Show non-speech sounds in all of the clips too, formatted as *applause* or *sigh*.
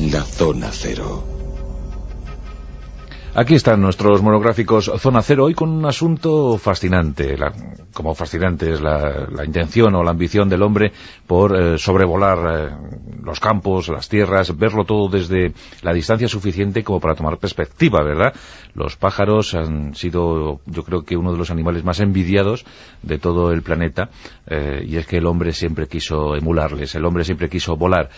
La Zona Cero. Aquí están nuestros monográficos Zona Cero, hoy con un asunto fascinante, como fascinante es la, intención o la ambición del hombre por eh, sobrevolar eh, los campos, las tierras, verlo todo desde la distancia suficiente como para tomar perspectiva, ¿verdad? Los pájaros han sido, yo creo que uno de los animales más envidiados de todo el planeta, eh, y es que el hombre siempre quiso emularles, el hombre siempre quiso volar.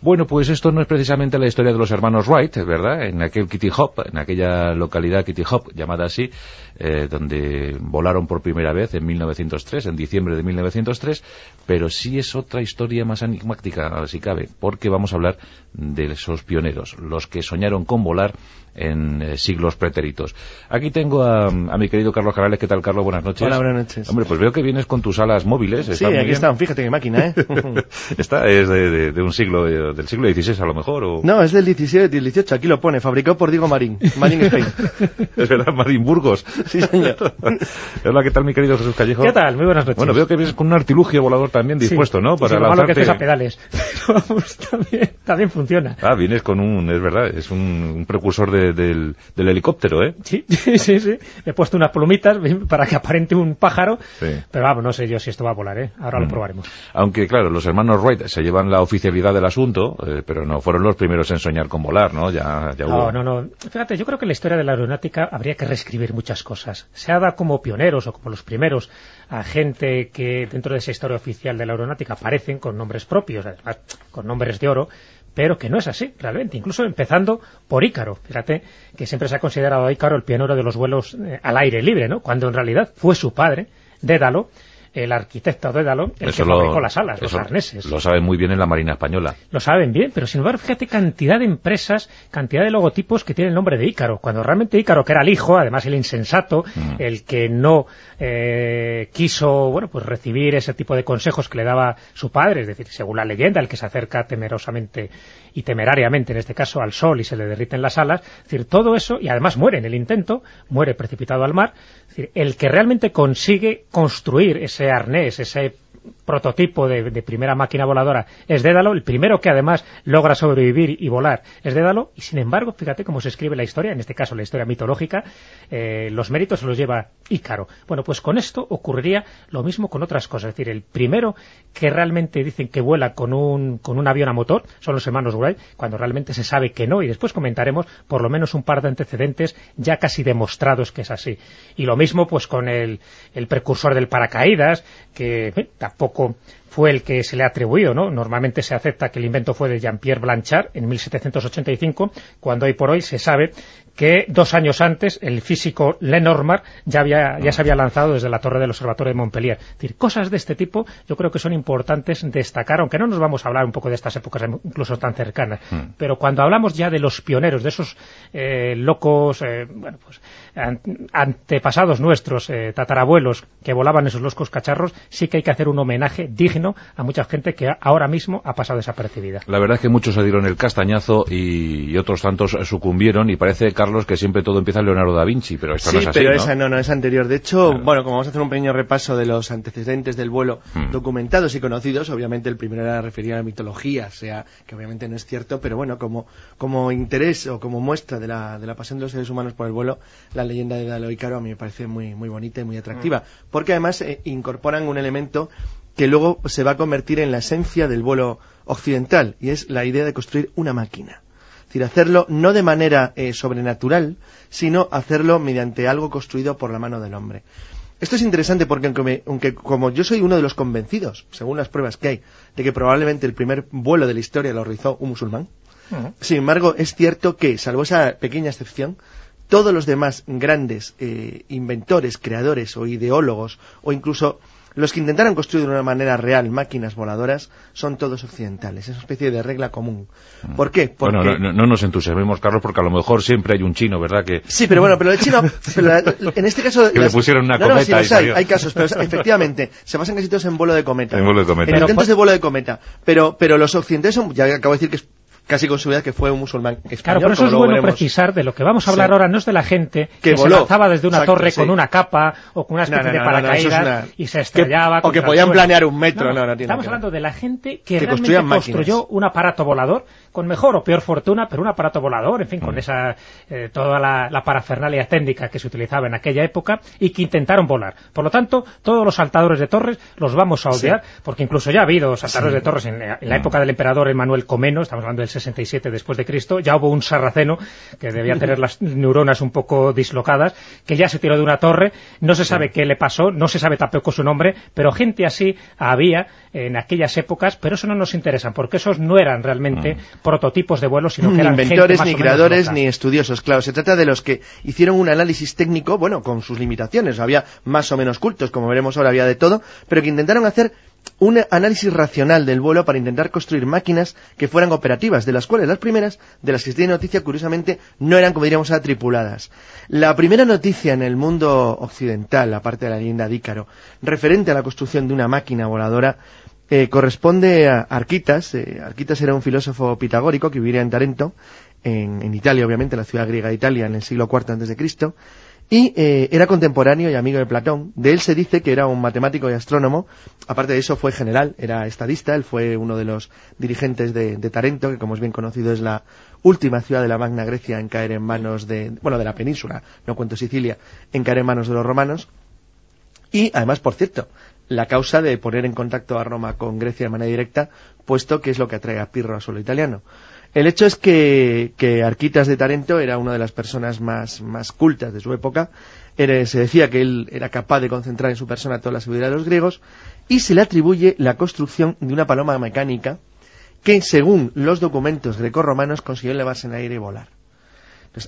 Bueno, pues esto no es precisamente la historia de los hermanos Wright, ¿verdad? En aquel Kitty Hop, en aquella localidad Kitty Hop, llamada así, eh, donde volaron por primera vez en 1903, en diciembre de 1903, pero sí es otra historia más enigmática, si cabe, porque vamos a hablar de esos pioneros, los que soñaron con volar en eh, siglos pretéritos. Aquí tengo a, mi querido Carlos Carales. ¿Qué tal, Carlos? Buenas noches. Hola, buenas noches. Hombre, pues veo que vienes con tus alas móviles. Sí, aquí están. Fíjate qué máquina, ¿eh? *laughs* Esta es de, un siglo, del siglo XVI a lo mejor, ¿o? No, es del XVII, del XVIII. Aquí lo pone. Fabricado por Diego Marín. Marín Spain. *laughs* es verdad, Marín Burgos. sí, señor. *laughs* Hola, ¿qué tal, mi querido Jesús Callejo? ¿Qué tal? Muy buenas noches. Bueno, veo que vienes con un artilugio volador también dispuesto, ¿no? Para sí, lo malo que a pedales. Pero vamos, también, también funciona. Ah, vienes con un, es verdad, es un, precursor del del helicóptero, ¿eh? *laughs* Sí, sí, sí. He puesto unas plumitas *laughs* para que aparente un pájaro, pero vamos, no sé yo si esto va a volar, ¿eh? Ahora lo mm. probaremos. Aunque, claro, los hermanos Wright se llevan la oficialidad del asunto, eh, pero no fueron los primeros en soñar con volar, ¿no? Ya, ya hubo... No, no, no. Fíjate, yo creo que en la historia de la aeronáutica habría que reescribir muchas cosas. Se ha dado como pioneros o como los primeros a gente que dentro de esa historia oficial de la aeronáutica aparecen con nombres propios, además con nombres de oro, pero que no es así, realmente, incluso empezando por Ícaro. Fíjate que siempre se ha considerado a Ícaro el pionero de los vuelos eh, al aire libre, ¿no? Cuando en realidad fue su padre, Dédalo, el arquitecto Dédalo, el que fabricó las alas, los arneses. Lo saben muy bien en la Marina Española. Lo saben bien, pero sin embargo, fíjate cantidad de empresas, cantidad de logotipos que tienen el nombre de Ícaro, cuando realmente Ícaro, que era el hijo, además el insensato, mm. el que no eh, quiso, bueno, pues recibir ese tipo de consejos que le daba su padre, es decir, según la leyenda, el que se acerca temerosamente y temerariamente, en este caso, al sol y se le derriten las alas, es decir, todo eso, y además muere en el intento, muere precipitado al mar, es decir, el que realmente consigue construir ese arnés, ese prototipo de, primera máquina voladora es Dédalo, el primero que además logra sobrevivir y volar es Dédalo, y sin embargo, fíjate cómo se escribe la historia, en este caso la historia mitológica, eh, los méritos los lleva Ícaro. Bueno, pues con esto ocurriría lo mismo con otras cosas, es decir, el primero que realmente dicen que vuela con un, con un avión a motor son los hermanos Wright, cuando realmente se sabe que no, y después comentaremos por lo menos un par de antecedentes ya casi demostrados que es así. Y lo mismo pues con el, el precursor del paracaídas, que tampoco fue el que se le atribuyó, ¿no? Normalmente se acepta que el invento fue de Jean-Pierre Blanchard en 1785, cuando hoy por hoy se sabe que dos años antes el físico Lenormand ya, había, ya se había lanzado desde la torre del observatorio de Montpellier. Es decir, cosas de este tipo yo creo que son importantes destacar, aunque no nos vamos a hablar un poco de estas épocas incluso tan cercanas, hmm. pero cuando hablamos ya de los pioneros, de esos eh, locos, eh, bueno, pues antepasados nuestros, eh, tatarabuelos, que volaban esos locos cacharros, sí que hay que hacer un homenaje digno a mucha gente que ahora mismo ha pasado desapercibida. La verdad es que muchos se dieron el castañazo y, otros tantos sucumbieron y parece que que siempre todo empieza en Leonardo da Vinci, pero esto no es así, pero esa no, no es anterior. De hecho, bueno, como vamos a hacer un pequeño repaso de los antecedentes del vuelo hmm. documentados y conocidos, obviamente el primero era referir a la mitología, sea que obviamente no es cierto, pero bueno, como, como interés o como muestra de la, de la pasión de los seres humanos por el vuelo, la leyenda de Dalo Caro a mí me parece muy, muy bonita y muy atractiva, hmm. porque además eh, incorporan un elemento que luego se va a convertir en la esencia del vuelo occidental, y es la idea de construir una máquina. Es decir, hacerlo no de manera eh, sobrenatural, sino hacerlo mediante algo construido por la mano del hombre. Esto es interesante porque aunque, como yo soy uno de los convencidos, según las pruebas que hay, de que probablemente el primer vuelo de la historia lo realizó un musulmán, sin embargo es cierto que, salvo esa pequeña excepción, todos los demás grandes eh, inventores, creadores o ideólogos o incluso los que intentaron construir de una manera real máquinas voladoras son todos occidentales, es una especie de regla común. Mm. ¿Por qué? Porque... Bueno, no, nos entusiasmemos, Carlos, porque a lo mejor siempre hay un chino, ¿verdad? que Sí, pero bueno, pero el chino, *laughs* en este caso... Que le pusieron una cometa no, sí, hay, hay, casos, pero efectivamente, se basan casi todos en vuelo de cometa. En vuelo de cometa. En intentos de vuelo de cometa. Pero, pero los occidentales son, ya acabo de decir que es casi con seguridad que fue un musulmán español. Claro, por eso es bueno precisar de lo que vamos a hablar ahora, no es de la gente que, se lanzaba desde una torre con una capa o con una especie de paracaídas y se estrellaba. o que podían planear un metro, no, no, Estamos hablando de la gente que, realmente construyó un aparato volador con mejor o peor fortuna, pero un aparato volador, en fin, con mm. esa eh, toda la, la, parafernalia técnica que se utilizaba en aquella época y que intentaron volar. Por lo tanto, todos los saltadores de torres los vamos a odiar, porque incluso ya ha habido saltadores de torres en, la mm. época del emperador Emmanuel Comeno, estamos hablando del 67 después de Cristo, ya hubo un sarraceno que debía tener las neuronas un poco dislocadas, que ya se tiró de una torre, no se sabe qué le pasó, no se sabe tampoco su nombre, pero gente así había en aquellas épocas, pero eso no nos interesa, porque esos no eran realmente mm. prototipos de vuelo, sino que eran inventores, ni creadores, ni estudiosos. Claro, se trata de los que hicieron un análisis técnico, bueno, con sus limitaciones, había más o menos cultos, como veremos ahora, había de todo, pero que intentaron hacer un análisis racional del vuelo para intentar construir máquinas que fueran operativas, de las cuales las primeras, de las que se tiene noticia, curiosamente, no eran, como diríamos, tripuladas. La primera noticia en el mundo occidental, aparte de la leyenda de Ícaro, referente a la construcción de una máquina voladora, eh, corresponde a Arquitas. Eh, Arquitas era un filósofo pitagórico que vivía en Tarento, en, en, Italia, obviamente, en la ciudad griega de Italia, en el siglo IV Cristo, y eh, era contemporáneo y amigo de Platón. De él se dice que era un matemático y astrónomo. Aparte de eso fue general, era estadista. Él fue uno de los dirigentes de, Tarento, que como es bien conocido es la última ciudad de la Magna Grecia en caer en manos de, bueno, de la península, no cuento Sicilia, en caer en manos de los romanos. Y además, por cierto, la causa de poner en contacto a Roma con Grecia de manera directa, puesto que es lo que atrae a Pirro a suelo italiano. El hecho es que, Arquitas de Tarento era una de las personas más, más cultas de su época. se decía que él era capaz de concentrar en su persona toda la seguridad de los griegos y se le atribuye la construcción de una paloma mecánica que, según los documentos grecorromanos, consiguió elevarse en el aire y volar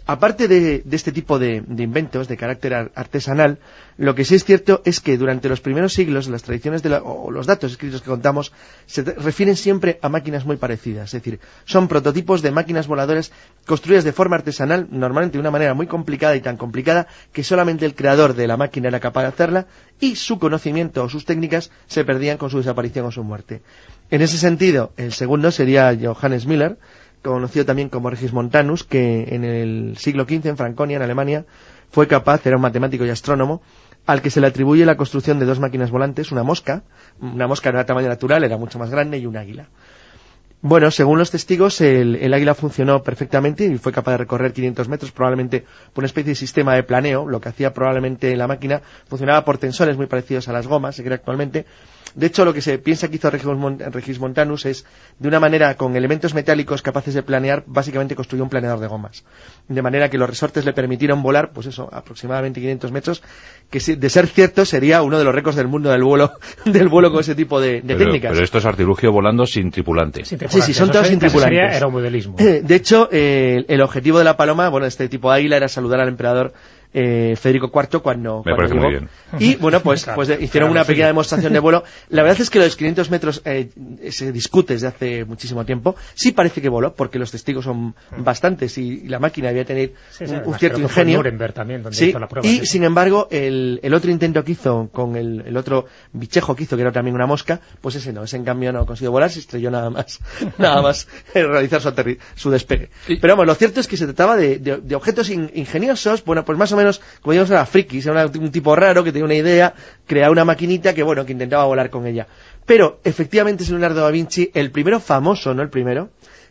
aparte de, este tipo de, inventos de carácter artesanal, lo que sí es cierto es que durante los primeros siglos las tradiciones o los datos escritos que contamos se refieren siempre a máquinas muy parecidas. Es decir, son prototipos de máquinas voladoras construidas de forma artesanal, normalmente de una manera muy complicada y tan complicada que solamente el creador de la máquina era capaz de hacerla y su conocimiento o sus técnicas se perdían con su desaparición o su muerte. En ese sentido, el segundo sería Johannes Miller, conocido también como Regis Montanus, que en el siglo XV en Franconia, en Alemania, fue capaz, era un matemático y astrónomo, al que se le atribuye la construcción de dos máquinas volantes, una mosca, una mosca era tamaño natural, era mucho más grande, y un águila. Bueno, según los testigos, el, águila funcionó perfectamente y fue capaz de recorrer 500 metros, probablemente por una especie de sistema de planeo. Lo que hacía probablemente la máquina funcionaba por tensores muy parecidos a las gomas, se cree actualmente, de hecho, lo que se piensa que hizo Regis Montanus es, de una manera, con elementos metálicos capaces de planear, básicamente construyó un planeador de gomas. De manera que los resortes le permitieron volar, pues eso, aproximadamente 500 metros, que de ser cierto sería uno de los récords del mundo del vuelo, *laughs* del vuelo con ese tipo de, técnicas. Pero esto es artilugio volando sin tripulante. Sí, sí, son todos sin tripulantes. Eh, *laughs* de hecho, eh, el objetivo de la paloma, bueno, este tipo de águila era saludar al emperador eh, Federico IV cuando, cuando Y bueno, pues, pues hicieron una pequeña demostración de vuelo. La verdad es que los 500 metros eh, se discute desde hace muchísimo tiempo. Sí parece que voló, porque los testigos son bastantes y, la máquina debía tener un, cierto ingenio. y sin embargo, el, otro intento que hizo con el, otro bichejo que hizo, que era también una mosca, pues ese no, ese en cambio no consiguió volar, se estrelló nada más, *laughs* nada más realizar su, su despegue. Pero vamos, lo cierto es que se trataba de, objetos ingeniosos, bueno, pues más o menos, como digamos, era frikis, era un tipo raro que tenía una idea, creaba una maquinita que, bueno, que intentaba volar con ella. Pero, efectivamente, es Leonardo da Vinci el primero famoso, no el primero,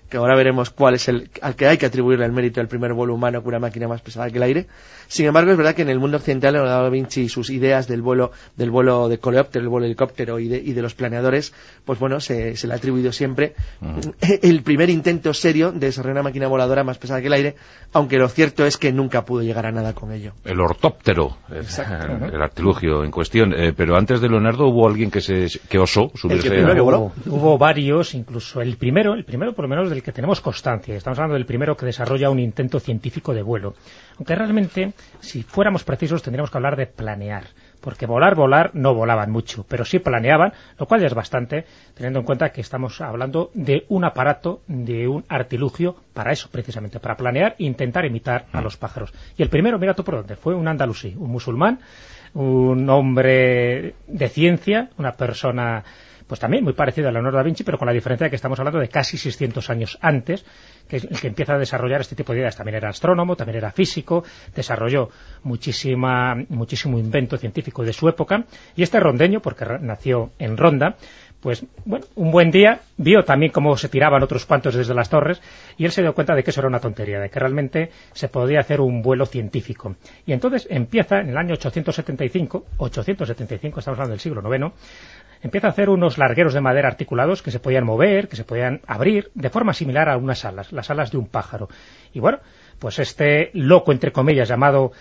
que ahora veremos cuál es el al que hay que atribuirle el mérito del primer vuelo humano con una máquina más pesada que el aire. Sin embargo, es verdad que en el mundo occidental Leonardo da Vinci y sus ideas del vuelo del vuelo de coleóptero, el vuelo de helicóptero y de, y de los planeadores, pues bueno, se, se le ha atribuido siempre el primer intento serio de desarrollar una máquina voladora más pesada que el aire, aunque lo cierto es que nunca pudo llegar a nada con ello. El ortóptero, *laughs* el, artilugio en cuestión. Eh, pero antes de Leonardo hubo alguien que se que osó subirse. Hubo, hubo varios, incluso el primero, el primero por lo menos del que tenemos constancia. Estamos hablando del primero que desarrolla un intento científico de vuelo. Aunque realmente, si fuéramos precisos, tendríamos que hablar de planear. Porque volar, volar, no volaban mucho, pero sí planeaban, lo cual ya es bastante, teniendo en cuenta que estamos hablando de un aparato, de un artilugio, para eso precisamente, para planear e intentar imitar a los pájaros. Y el primero, mira tú por dónde, fue un andalusí, un musulmán, un hombre de ciencia, una persona pues también muy parecido a Leonardo da Vinci, pero con la diferencia de que estamos hablando de casi 600 años antes, que es el que empieza a desarrollar este tipo de ideas. También era astrónomo, también era físico, desarrolló muchísima, muchísimo invento científico de su época, y este rondeño, porque nació en Ronda, pues bueno, un buen día vio también cómo se tiraban otros cuantos desde las torres y él se dio cuenta de que eso era una tontería, de que realmente se podía hacer un vuelo científico. Y entonces empieza en el año 875, 875, estamos hablando del siglo IX, empieza a hacer unos largueros de madera articulados que se podían mover, que se podían abrir, de forma similar a unas alas, las alas de un pájaro. Y bueno, pues este loco, entre comillas, llamado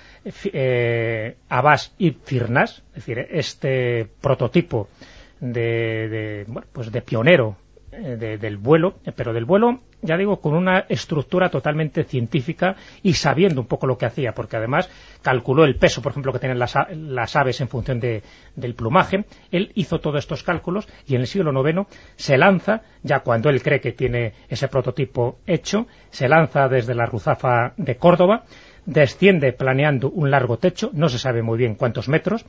eh, Abbas Ibn es decir, este prototipo de, bueno, pues de pionero eh, del vuelo, pero del vuelo, ya digo, con una estructura totalmente científica y sabiendo un poco lo que hacía, porque además calculó el peso, por ejemplo, que tienen las, las aves en función de, del plumaje. Él hizo todos estos cálculos y en el siglo IX se lanza, ya cuando él cree que tiene ese prototipo hecho, se lanza desde la Ruzafa de Córdoba, desciende planeando un largo techo, no se sabe muy bien cuántos metros,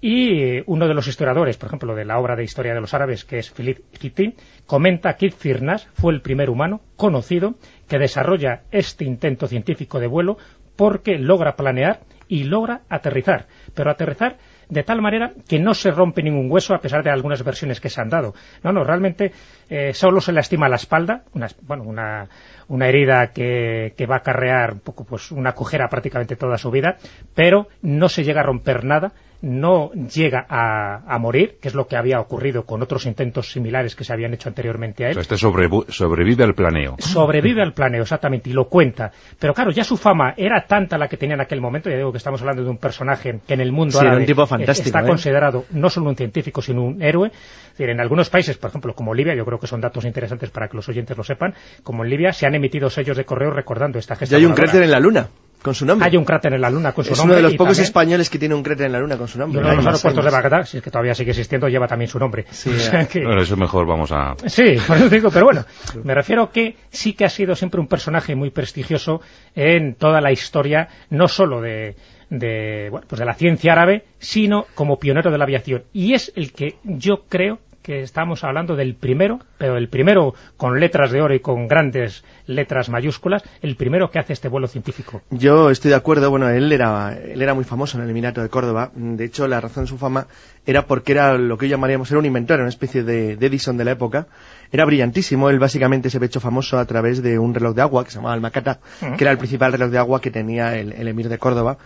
y uno de los historiadores, por ejemplo, de la obra de Historia de los Árabes, que es Philippe Kitty, comenta que Firnas fue el primer humano conocido que desarrolla este intento científico de vuelo porque logra planear y logra aterrizar. Pero aterrizar de tal manera que no se rompe ningún hueso a pesar de algunas versiones que se han dado. No, no, realmente eh, solo se lastima la espalda, una, bueno, una, una herida que, que, va a acarrear un poco, pues, una cojera prácticamente toda su vida, pero no se llega a romper nada no llega a, morir, que es lo que había ocurrido con otros intentos similares que se habían hecho anteriormente a él. este sobrevive al planeo. Sobrevive al planeo, exactamente, y lo cuenta. Pero claro, ya su fama era tanta la que tenía en aquel momento, ya digo que estamos hablando de un personaje que en el mundo árabe está ¿eh? considerado no solo un científico, sino un héroe. en algunos países, por ejemplo, como Libia, yo creo que son datos interesantes para que los oyentes lo sepan, como en Libia se han emitido sellos de correo recordando esta gesta. Ya hay un créter en la Luna. Con su nombre. Hay un cráter en la Luna con su es nombre. uno de los pocos españoles que tiene un cráter en la Luna con su nombre. uno de los aeropuertos de Bagdad, si es que todavía sigue existiendo, lleva también su nombre. Sí, *laughs* bueno, eso mejor vamos a... Sí, por eso digo, pero bueno, me refiero que sí que ha sido siempre un personaje muy prestigioso en toda la historia, no solo de, de, bueno, pues de la ciencia árabe, sino como pionero de la aviación. Y es el que yo creo que estamos hablando del primero, pero el primero con letras de oro y con grandes letras mayúsculas, el primero que hace este vuelo científico. Yo estoy de acuerdo, bueno, él era, él era muy famoso en el Minato de Córdoba, de hecho la razón de su fama era porque era lo que hoy llamaríamos, era un inventor, una especie de, de Edison de la época, era brillantísimo, él básicamente se había hecho famoso a través de un reloj de agua que se llamaba el Macata, que era el principal reloj de agua que tenía el, el emir de Córdoba,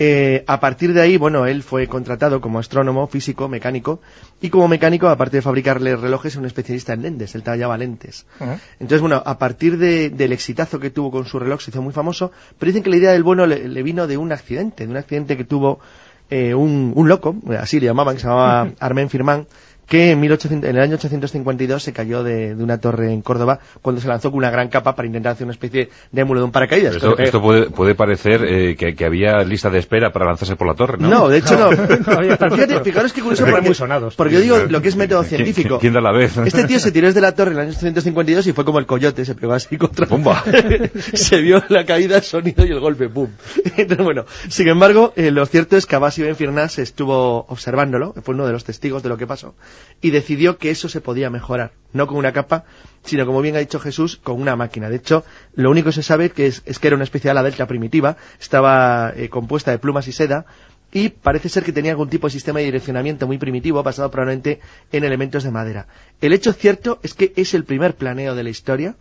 eh, a partir de ahí, bueno, él fue contratado como astrónomo, físico, mecánico, y como mecánico, aparte de fabricarle relojes, es un especialista en lentes, él tallaba lentes. Entonces, bueno, a partir del exitazo que tuvo con su reloj, se hizo muy famoso, pero dicen que la idea del bueno le, vino de un accidente, de un accidente que tuvo eh, un, un, loco, así le llamaban, que se llamaba *laughs* Armen Firman, que en, en el año 852 se cayó de, una torre en Córdoba cuando se lanzó con una gran capa para intentar hacer una especie de émulo de un paracaídas. Esto, puede, puede, parecer eh, que, había lista de espera para lanzarse por la torre, ¿no? No, de hecho no. *laughs* Fíjate, fijaros que curioso porque, muy sonados. porque yo digo lo que es método científico. ¿Quién, da la vez? Este tío se tiró desde la torre en el año 852 y fue como el coyote, se pegó así contra... ¡Bomba! *laughs* se vio la caída, el sonido y el golpe, ¡bum! *laughs* Entonces, bueno, sin embargo, eh, lo cierto es que Abbas Ibn Firnas estuvo observándolo, fue uno de los testigos de lo que pasó, y decidió que eso se podía mejorar, no con una capa, sino como bien ha dicho Jesús, con una máquina. De hecho, lo único que se sabe que es, que era una especie de ala delta primitiva, estaba eh, compuesta de plumas y seda, y parece ser que tenía algún tipo de sistema de direccionamiento muy primitivo basado probablemente en elementos de madera. El hecho cierto es que es el primer planeo de la historia.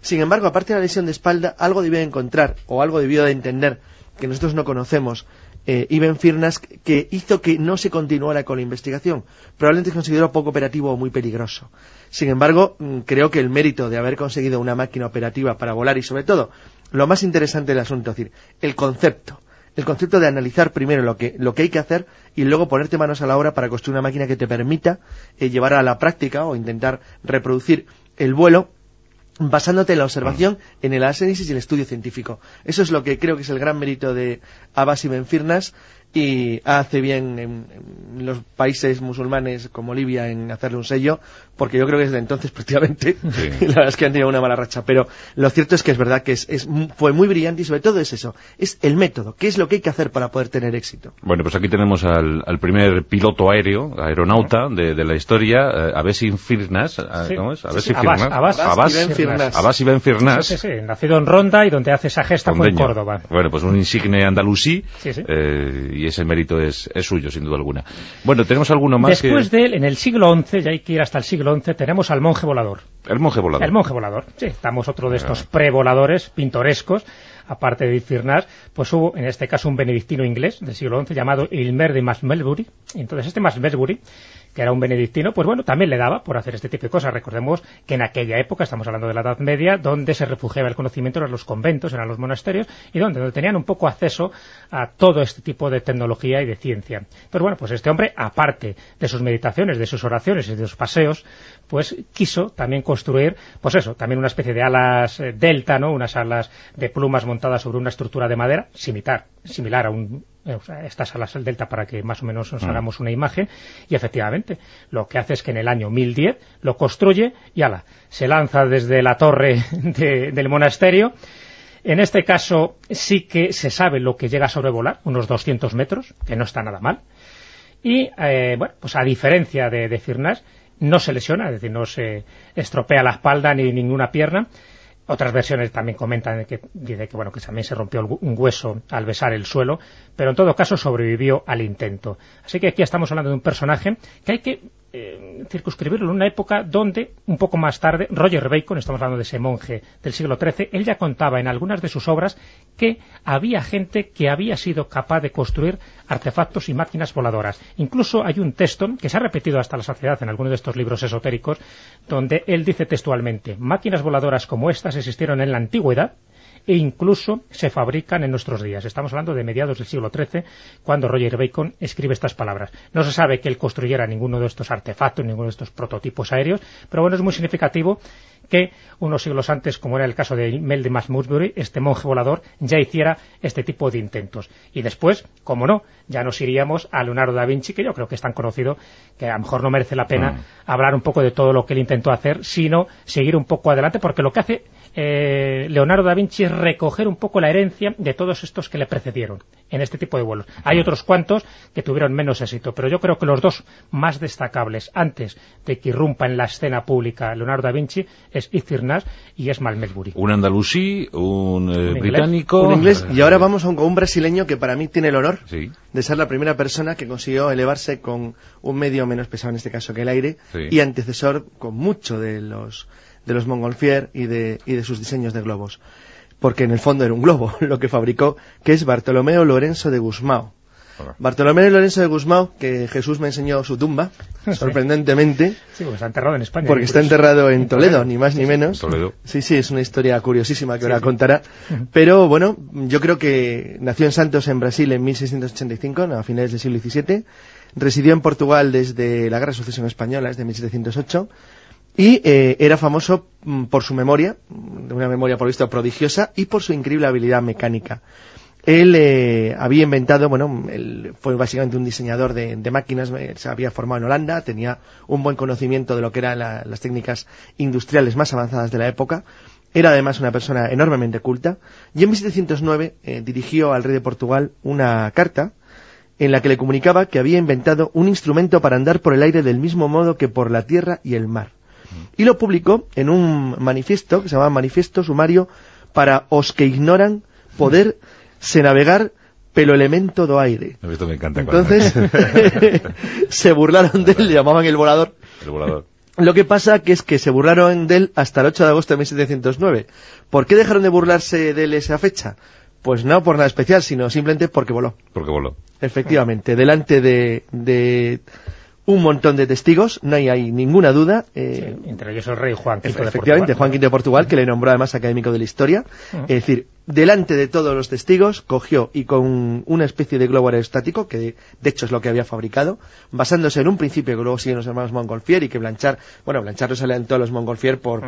Sin embargo, aparte de la lesión de espalda, algo debió de encontrar o algo debió de entender que nosotros no conocemos eh, Ibn Firnas que hizo que no se continuara con la investigación. Probablemente consideró poco operativo o muy peligroso. Sin embargo, mm, creo que el mérito de haber conseguido una máquina operativa para volar y sobre todo, lo más interesante del asunto, es decir, el concepto. El concepto de analizar primero lo que, lo que hay que hacer y luego ponerte manos a la obra para construir una máquina que te permita eh, llevar a la práctica o intentar reproducir el vuelo basándote en la observación, en el análisis y el estudio científico. Eso es lo que creo que es el gran mérito de Abbas y Benfirnas y hace bien en, los países musulmanes como Libia en hacerle un sello, porque yo creo que desde entonces *laughs* prácticamente la verdad es que han tenido una mala racha. Pero lo cierto es que es verdad que es, fue muy brillante y sobre todo es eso, es el método, qué es lo que hay que hacer para poder tener éxito. Bueno, pues aquí tenemos al, primer piloto aéreo, aeronauta de, la historia, eh, Abesin Firnas, eh, ¿cómo es? Abesin Firnas. Abbas Ibn Firnas. Sí, sí, nacido en Ronda y donde hace esa gesta fue en Córdoba. Bueno, pues un insigne andalusí eh, y ese mérito es, suyo, sin duda alguna. Bueno, ¿tenemos alguno más Después de él, en el siglo XI, ya hay que ir hasta el siglo Tenemos al monje volador. El monje volador. El monje volador, sí. Estamos otro de estos pre-voladores pintorescos, aparte de Firnas, pues hubo en este caso un benedictino inglés del siglo XI llamado Ilmer de Masmelbury. Entonces este Masmelbury que era un benedictino, pues bueno, también le daba por hacer este tipo de cosas. Recordemos que en aquella época, estamos hablando de la Edad Media, donde se refugiaba el conocimiento eran los conventos, eran los monasterios, y donde tenían un poco acceso a todo este tipo de tecnología y de ciencia. Pero bueno, pues este hombre, aparte de sus meditaciones, de sus oraciones y de sus paseos, pues quiso también construir, pues eso, también una especie de alas eh, delta, ¿no? Unas alas de plumas montadas sobre una estructura de madera, similar, similar a un estas alas del delta para que más o menos nos mm. hagamos una imagen y efectivamente lo que hace es que en el año 1010 lo construye y ala, se lanza desde la torre *laughs* del monasterio. En este caso sí que se sabe lo que llega a sobrevolar, unos 200 metros, que no está nada mal. Y eh, bueno, pues a diferencia de, de Firnas no se lesiona, es decir, no se estropea la espalda ni ninguna pierna otras versiones también comentan que dice que bueno que también se rompió un hueso al besar el suelo, pero en todo caso sobrevivió al intento. Así que aquí estamos hablando de un personaje que hay que eh, circunscribirlo en una época donde, un poco más tarde, Roger Bacon, estamos hablando de ese monje del siglo XIII, él ya contaba en algunas de sus obras que había gente que había sido capaz de construir artefactos y máquinas voladoras. Incluso hay un texto que se ha repetido hasta la saciedad en algunos de estos libros esotéricos, donde él dice textualmente, máquinas voladoras como estas existieron en la antigüedad, e incluso se fabrican en nuestros días. Estamos hablando de mediados del siglo XIII, cuando Roger Bacon escribe estas palabras. No se sabe que él construyera ninguno de estos artefactos, ninguno de estos prototipos aéreos, pero bueno, es muy significativo que unos siglos antes, como era el caso de Mel de Masmusbury, este monje volador ya hiciera este tipo de intentos. Y después, como no, ya nos iríamos a Leonardo da Vinci, que yo creo que es tan conocido que a lo mejor no merece la pena mm. hablar un poco de todo lo que él intentó hacer, sino seguir un poco adelante, porque lo que hace eh, Leonardo da Vinci es recoger un poco la herencia de todos estos que le precedieron en este tipo de vuelos. Hay otros cuantos que tuvieron menos éxito, pero yo creo que los dos más destacables antes de que irrumpa en la escena pública Leonardo da Vinci es Izirnas y es Malmesbury. Un andalusí, un, eh, británico... Un inglés, y ahora vamos a un, un, brasileño que para mí tiene el honor de ser la primera persona que consiguió elevarse con un medio menos pesado en este caso que el aire y antecesor con mucho de los de los Montgolfier y de, y de sus diseños de globos. Porque en el fondo era un globo *laughs* lo que fabricó, que es Bartolomeo Lorenzo de Guzmao. Bartolomeo Lorenzo de Guzmao, que Jesús me enseñó su tumba, sorprendentemente. Sí, porque está enterrado en España. Porque está enterrado en Toledo, ni más ni menos. Sí, sí, es una historia curiosísima que ahora contará. Pero bueno, yo creo que nació en Santos, en Brasil, en 1685, a finales del siglo XVII. Residió en Portugal desde la Guerra de Sucesión Española, desde 1708 y eh, era famoso mm, por su memoria, una memoria por visto prodigiosa, y por su increíble habilidad mecánica. Él eh, había inventado, bueno, él fue básicamente un diseñador de, máquinas, eh, se había formado en Holanda, tenía un buen conocimiento de lo que eran las técnicas industriales más avanzadas de la época, era además una persona enormemente culta, y en 1709 dirigió al rey de Portugal una carta en la que le comunicaba que había inventado un instrumento para andar por el aire del mismo modo que por la tierra y el mar y lo publicó en un manifiesto que se llama Manifiesto Sumario para os que ignoran poder se navegar pelo elemento do aire. me encanta. Entonces, *laughs* *laughs* se burlaron de él, le llamaban el volador. El volador. Lo que pasa que es que se burlaron de él hasta el 8 de agosto de 1709. ¿Por qué dejaron de burlarse de él esa fecha? Pues no por nada especial, sino simplemente porque voló. Porque voló. Efectivamente, delante de un montón de testigos, no hay, hay ninguna duda. Eh, entre ellos el rey Juan V Efectivamente, Juan V de Portugal, que le nombró además académico de la historia. Es decir, delante de todos los testigos, cogió y con una especie de globo aerostático, que de, hecho es lo que había fabricado, basándose en un principio que luego siguen los hermanos Montgolfier y que Blanchard, bueno, Blanchard lo todos los Montgolfier por,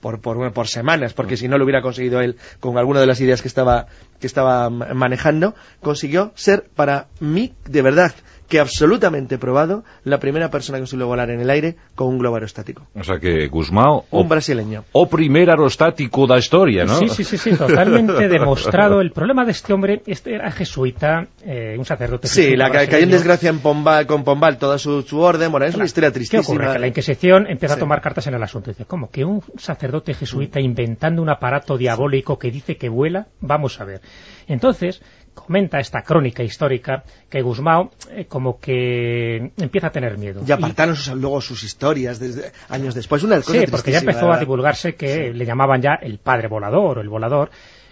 por, por, por, semanas, porque si no lo hubiera conseguido él con alguna de las ideas que estaba, que estaba manejando, consiguió ser para mí, de verdad, que absolutamente probado la primera persona que suele volar en el aire con un globo aerostático. O sea que Guzmán... Un brasileño. O primer aerostático da historia, ¿no? Sí, sí, sí, sí totalmente *laughs* demostrado. El problema de este hombre, este era jesuita, eh, un sacerdote Sí, la cayó en desgracia en Pombal, con Pombal, toda su, orden, bueno, es una historia tristísima. ¿Qué ocurre? Que la Inquisición empieza a tomar cartas en el asunto. Dice, ¿cómo? ¿Que un sacerdote jesuita inventando un aparato diabólico que dice que vuela? Vamos a ver. Entonces, comenta esta crónica histórica que Guzmán eh, como que empieza a tener miedo. Y apartaron luego sus historias desde años después. Una sí, porque ya empezó a divulgarse que le llamaban ya el padre volador o el volador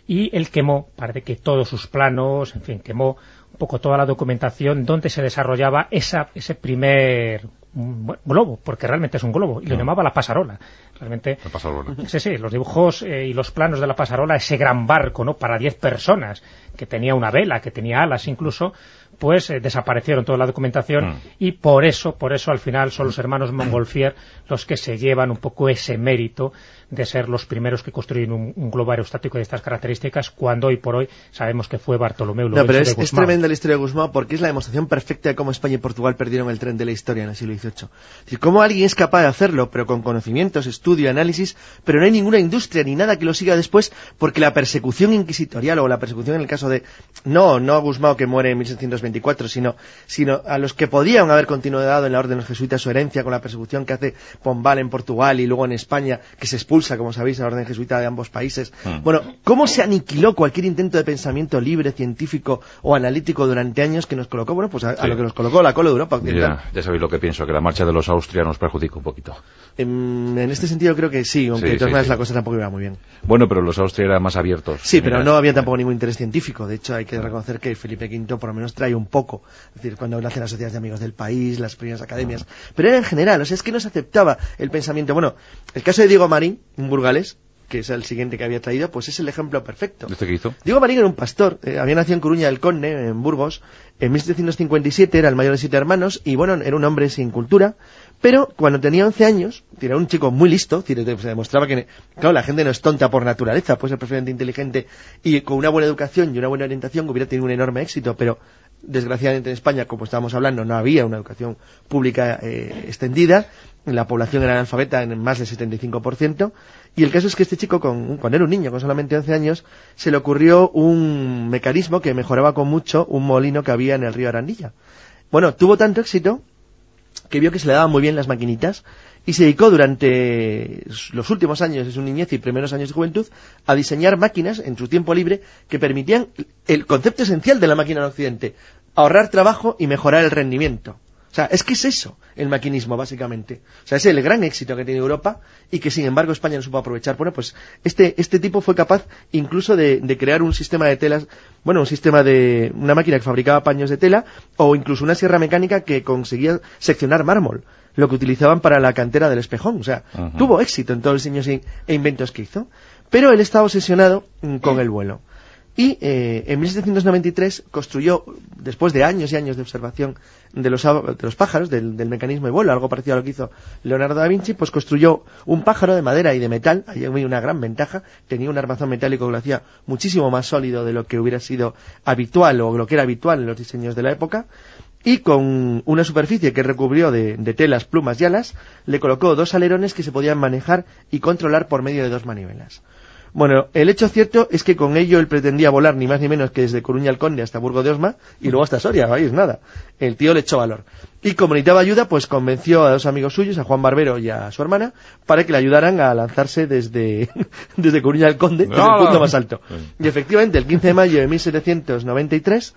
y él quemó, parece que todos sus planos, en fin, quemó un poco toda la documentación donde se desarrollaba esa, ese primer globo, porque realmente es un globo, y lo llamaba la pasarola. Realmente, la pasarola. *laughs* Sí, sí, los dibujos eh, y los planos de la pasarola, ese gran barco, ¿no?, para 10 personas, que tenía una vela, que tenía alas incluso, pues eh, desaparecieron toda la documentación mm. y por eso, por eso al final son los hermanos Montgolfier los que se llevan un poco ese mérito de ser los primeros que construyen un, globo aerostático de estas características, cuando hoy por hoy sabemos que fue Bartolomeu No, pero es, es, tremenda la historia de Guzmán porque es la demostración perfecta de cómo España y Portugal perdieron el tren de la historia en el siglo XVIII. Es decir, cómo alguien es capaz de hacerlo, pero con conocimientos, estudio, análisis, pero no hay ninguna industria ni nada que lo siga después porque la persecución inquisitorial o la persecución en el caso de, no, no a Guzmán que muere en 1624, sino, sino a los que podían haber continuado en la orden de los jesuitas su herencia con la persecución que hace Pombal en Portugal y luego en España, que se expulsa como sabéis, la orden jesuita de ambos países. Mm. Bueno, ¿cómo se aniquiló cualquier intento de pensamiento libre, científico o analítico durante años que nos colocó, bueno, pues a, lo que nos colocó la cola de Europa Ya, sabéis lo que pienso, que la marcha de los austrianos perjudica un poquito. En, este sentido creo que sí, aunque de todas maneras la cosa tampoco iba muy bien. Bueno, pero los austrianos eran más abiertos. Sí, pero no había tampoco ningún interés científico. De hecho, hay que reconocer que Felipe V por lo menos trae un poco. Es decir, cuando nace las sociedades de amigos del país, las primeras academias. Pero era en general, o sea, es que no se aceptaba el pensamiento. Bueno, el caso de Diego Marín, un burgalés, que es el siguiente que había traído, pues es el ejemplo perfecto. ¿Este qué hizo? Diego Marín era un pastor, eh, había nacido en Coruña del Conde, en Burgos, en 1757 era el mayor de siete hermanos, y bueno, era un hombre sin cultura, pero cuando tenía 11 años, era un chico muy listo, se demostraba que, claro, la gente no es tonta por naturaleza, puede ser perfectamente inteligente, y con una buena educación y una buena orientación hubiera tenido un enorme éxito, pero desgraciadamente en España, como estábamos hablando, no había una educación pública eh, extendida, la población era analfabeta en más del 75%, y el caso es que este chico, con, cuando era un niño, con solamente 11 años, se le ocurrió un mecanismo que mejoraba con mucho un molino que había en el río Arandilla. Bueno, tuvo tanto éxito que vio que se le daban muy bien las maquinitas y se dedicó durante los últimos años de su niñez y primeros años de juventud a diseñar máquinas en su tiempo libre que permitían el concepto esencial de la máquina en Occidente, ahorrar trabajo y mejorar el rendimiento. O sea, es que es eso el maquinismo, básicamente. O sea, es el gran éxito que tiene Europa y que, sin embargo, España no supo aprovechar. Bueno, pues este, este tipo fue capaz incluso de, crear un sistema de telas, bueno, un sistema de una máquina que fabricaba paños de tela o incluso una sierra mecánica que conseguía seccionar mármol, lo que utilizaban para la cantera del espejón. O sea, tuvo éxito en todos los diseños e inventos que hizo. Pero él estaba obsesionado con el vuelo. Y eh, en 1793 construyó, después de años y años de observación de los, pájaros, del, mecanismo de vuelo, algo parecido a lo que hizo Leonardo da Vinci, pues construyó un pájaro de madera y de metal, ahí había una gran ventaja, tenía un armazón metálico que lo hacía muchísimo más sólido de lo que hubiera sido habitual o lo que era habitual en los diseños de la época, y con una superficie que recubrió de, de, telas, plumas y alas, le colocó dos alerones que se podían manejar y controlar por medio de dos manivelas. Bueno, el hecho cierto es que con ello él pretendía volar ni más ni menos que desde Coruña al Conde hasta Burgo de Osma y luego hasta Soria, es nada. El tío le echó valor. Y como necesitaba ayuda, pues convenció a dos amigos suyos, a Juan Barbero y a su hermana, para que le ayudaran a lanzarse desde, *laughs* desde Coruña al Conde, desde el punto más alto. Y efectivamente, el 15 de mayo de 1793,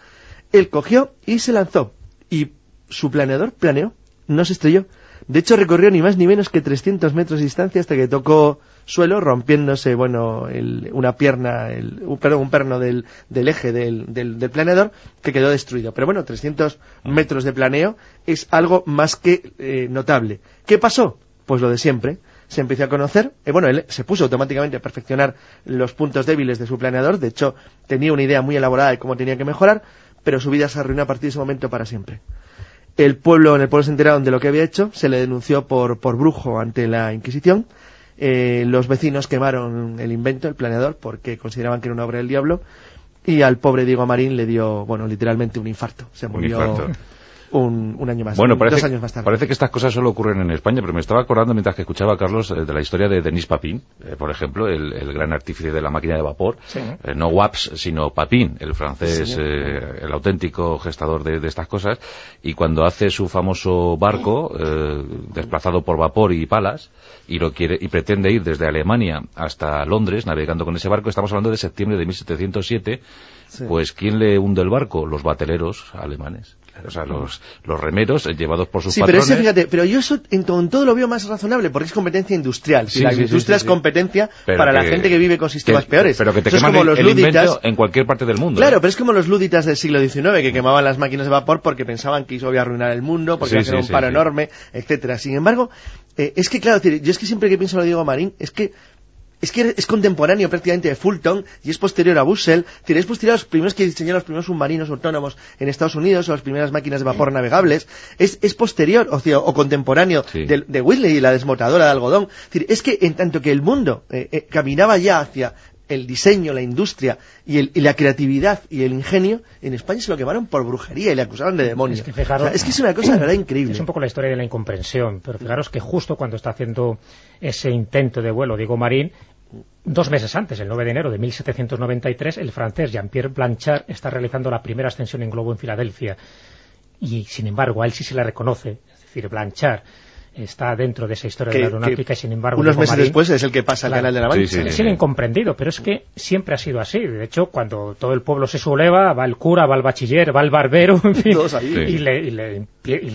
él cogió y se lanzó. Y su planeador planeó, no se estrelló, De hecho, recorrió ni más ni menos que 300 metros de distancia hasta que tocó suelo, rompiéndose, bueno, una pierna, un, perdón, un perno del, eje del, planeador, que quedó destruido. Pero bueno, 300 metros de planeo es algo más que eh, notable. ¿Qué pasó? Pues lo de siempre. Se empezó a conocer, eh, bueno, él se puso automáticamente a perfeccionar los puntos débiles de su planeador, de hecho, tenía una idea muy elaborada de cómo tenía que mejorar, pero su vida se arruinó a partir de ese momento para siempre. El pueblo, en el pueblo se enteraron de lo que había hecho, se le denunció por, por brujo ante la Inquisición, eh, los vecinos quemaron el invento, el planeador, porque consideraban que era una obra del diablo, y al pobre Diego Marín le dio, bueno, literalmente un infarto. Se murió un, año más, bueno, parece, dos años más tarde. Parece que estas cosas solo ocurren en España, pero me estaba acordando mientras que escuchaba a Carlos eh, de la historia de Denis Papin, eh, por ejemplo, el, gran artífice de la máquina de vapor, eh, no Waps, sino Papin, el francés, el auténtico gestador de, estas cosas, y cuando hace su famoso barco, desplazado por vapor y palas, y lo quiere y pretende ir desde Alemania hasta Londres navegando con ese barco, estamos hablando de septiembre de 1707, pues ¿quién le hunde el barco? Los bateleros alemanes o sea, los, los remeros eh, llevados por sus sí, pero ese, fíjate, pero yo eso en todo, lo veo más razonable, porque es competencia industrial. Si la industria es competencia para la gente que vive con sistemas peores. Pero que te queman como los el lúditas, en cualquier parte del mundo. Claro, ¿eh? pero es como los lúditas del siglo XIX, que quemaban las máquinas de vapor porque pensaban que eso iba a arruinar el mundo, porque iba a ser un paro enorme, etcétera. Sin embargo, eh, es que claro, yo es que siempre que pienso lo digo Marín, es que es que es contemporáneo prácticamente de Fulton y es posterior a Bussell. Es posterior a los primeros que diseñaron los primeros submarinos autónomos en Estados Unidos o las primeras máquinas de vapor navegables. Es, es posterior o, o contemporáneo de, de, Whitley y la desmotadora de algodón. Es, que en tanto que el mundo eh, eh, caminaba ya hacia el diseño, la industria y, la creatividad y el ingenio, en España se lo quemaron por brujería y le acusaron de demonio. Es que, es, que es una cosa de verdad increíble. Es un poco la historia de la incomprensión, pero fijaros que justo cuando está haciendo ese intento de vuelo Diego Marín, Dos meses antes, el 9 de enero de 1793, el francés Jean-Pierre Blanchard está realizando la primera ascensión en globo en Filadelfia. Y, sin embargo, a él sí se le reconoce, es decir, Blanchard está dentro de esa historia de la aeronáutica y sin embargo unos meses después es el que pasa al canal de la Mancha sí, sí, incomprendido pero es que siempre ha sido así. De hecho cuando todo el pueblo se subleva va el cura, va el bachiller, va el barbero en fin, y, le,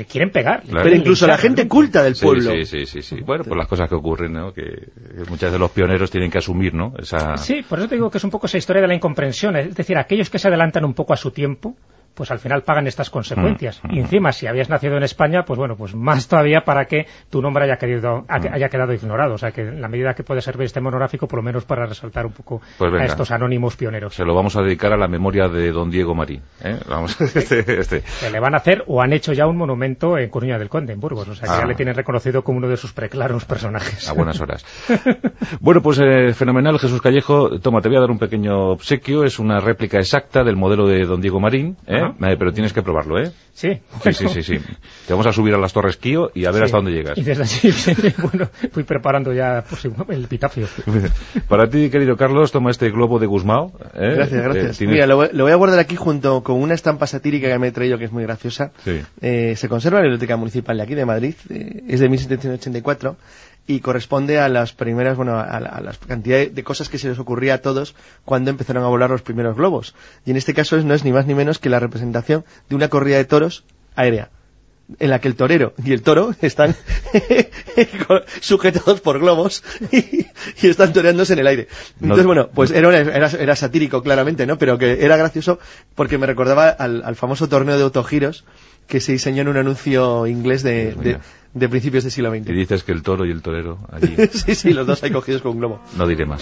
quieren pegar pero incluso la gente culta del pueblo. sí, sí, sí, bueno pues las cosas que ocurren ¿no? que, muchas de los pioneros tienen que asumir ¿no? Esa... sí, por eso te digo que es un poco esa historia de la incomprensión. Es decir, aquellos que se adelantan un poco a su tiempo pues al final pagan estas consecuencias. Mm, y mm. encima, si habías nacido en España, pues bueno, pues más todavía para que tu nombre haya, quedado, mm. haya quedado ignorado. O sea, que en la medida que puede servir este monográfico, por lo menos para resaltar un poco pues a estos anónimos pioneros. Se lo vamos a dedicar a la memoria de don Diego Marín. ¿eh? Vamos, *laughs* este, este. Le van a hacer o han hecho ya un monumento en Coruña del Conde, en Burgos. O sea, que ya ah. le tienen reconocido como uno de sus preclaros personajes. A buenas horas. *laughs* bueno, pues eh, fenomenal, Jesús Callejo. Toma, te voy a dar un pequeño obsequio. Es una réplica exacta del modelo de don Diego Marín, ¿eh? Eh, pero tienes que probarlo, ¿eh? Sí. Sí, sí, sí, Te vamos a subir a las Torres Kío y a ver hasta dónde llegas. Y desde allí, *laughs* bueno, fui preparando ya pues, el epitafio. *laughs* Para ti, querido Carlos, toma este globo de Guzmao. ¿eh? Gracias, gracias. Eh, Mira, lo, voy a guardar aquí junto con una estampa satírica que me he traído que es muy graciosa. Sí. Eh, se conserva en la Biblioteca Municipal de aquí, de Madrid. es de 1784 y corresponde a las primeras, bueno, a la, a cantidad de cosas que se les ocurría a todos cuando empezaron a volar los primeros globos. Y en este caso no es ni más ni menos que la representación de una corrida de toros aérea en la que el torero y el toro están *laughs* sujetados por globos y, están toreándose en el aire. Entonces, bueno, pues era, era, satírico claramente, ¿no? Pero que era gracioso porque me recordaba al, al famoso torneo de autogiros que se diseñó en un anuncio inglés de, de, principios del siglo XX. Y dices que el toro y el torero allí. *laughs* sí, sí, los dos hay cogidos con un globo. No diré más.